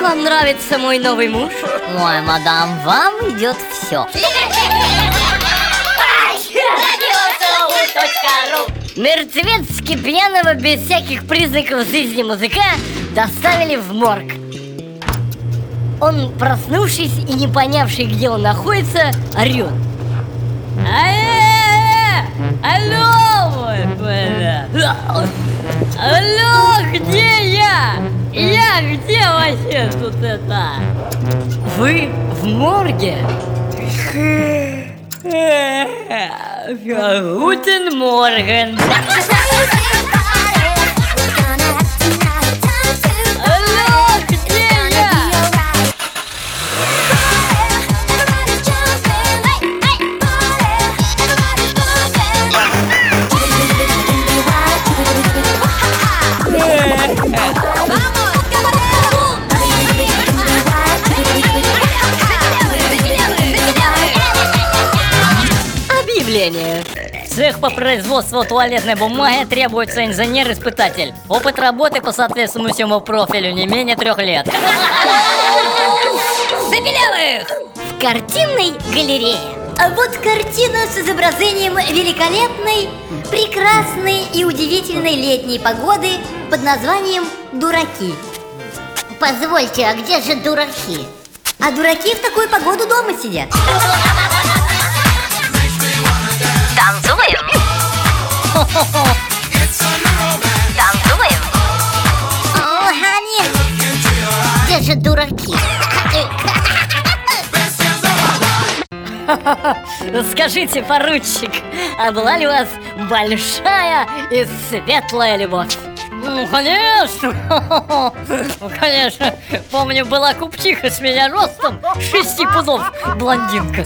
нравится мой новый муж? Ой, мадам, вам идет все. Мертвецки пьяного без всяких признаков жизни музыка доставили в морг. Он, проснувшись и не понявший, где он находится, орет. «Э-э-э! Алло, мой бля! Алло, я? Где вообще тут это? Вы в морге? Гутен Морген. Объявление. Цех по производству туалетной бумаги требуется инженер-испытатель. Опыт работы по соответствующему профилю не менее трех лет. Забелевых! В картинной галерее. А вот картина с изображением великолепной, прекрасной и удивительной летней погоды под названием «Дураки». Позвольте, а где же дураки? А дураки в такую погоду дома сидят. Дураки? Скажите, поручик, а была ли у вас большая и светлая любовь? Ну, конечно! Ну, конечно! Помню, была купчиха с меня ростом шести пудов блондинка.